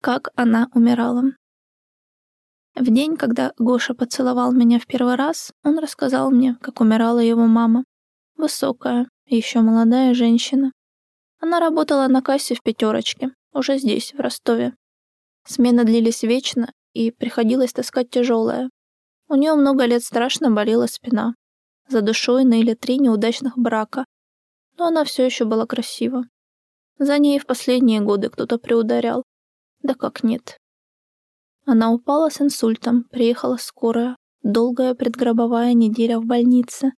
Как она умирала. В день, когда Гоша поцеловал меня в первый раз, он рассказал мне, как умирала его мама. Высокая, еще молодая женщина. Она работала на кассе в пятерочке, уже здесь, в Ростове. Смены длились вечно, и приходилось таскать тяжелое. У нее много лет страшно болела спина. За душой ныли три неудачных брака. Но она все еще была красива. За ней в последние годы кто-то приударял. Да как нет. Она упала с инсультом, приехала скорая. Долгая предгробовая неделя в больнице.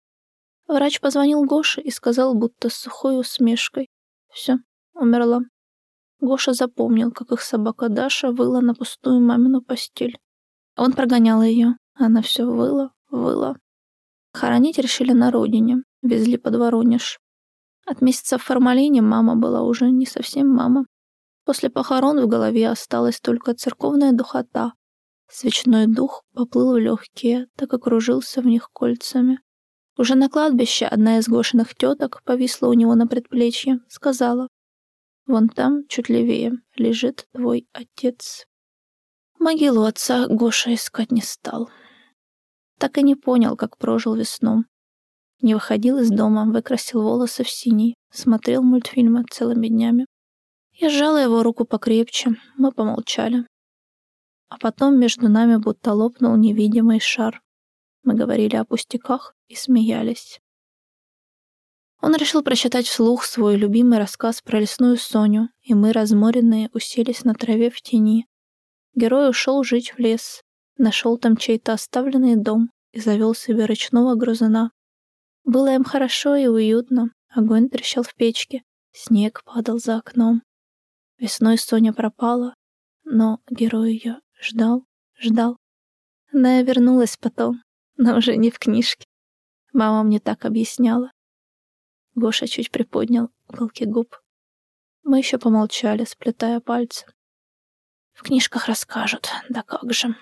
Врач позвонил Гоше и сказал, будто с сухой усмешкой. Все, умерла. Гоша запомнил, как их собака Даша выла на пустую мамину постель. Он прогонял ее. Она все выла, выла. Хоронить решили на родине. Везли под Воронеж. От месяца в формалине мама была уже не совсем мама. После похорон в голове осталась только церковная духота. Свечной дух поплыл в легкие, так окружился в них кольцами. Уже на кладбище одна из Гошиных теток повисла у него на предплечье, сказала, «Вон там, чуть левее, лежит твой отец». Могилу отца Гоша искать не стал. Так и не понял, как прожил весну. Не выходил из дома, выкрасил волосы в синий, смотрел мультфильмы целыми днями. Я сжала его руку покрепче, мы помолчали. А потом между нами будто лопнул невидимый шар. Мы говорили о пустяках и смеялись. Он решил прочитать вслух свой любимый рассказ про лесную Соню, и мы, разморенные, уселись на траве в тени. Герой ушел жить в лес, нашел там чей-то оставленный дом и завел себе ручного грузина. Было им хорошо и уютно, огонь трещал в печке, снег падал за окном. Весной Соня пропала, но герой ее ждал, ждал. Она вернулась потом, но уже не в книжке. Мама мне так объясняла. Гоша чуть приподнял уголки губ. Мы еще помолчали, сплетая пальцы. В книжках расскажут, да как же.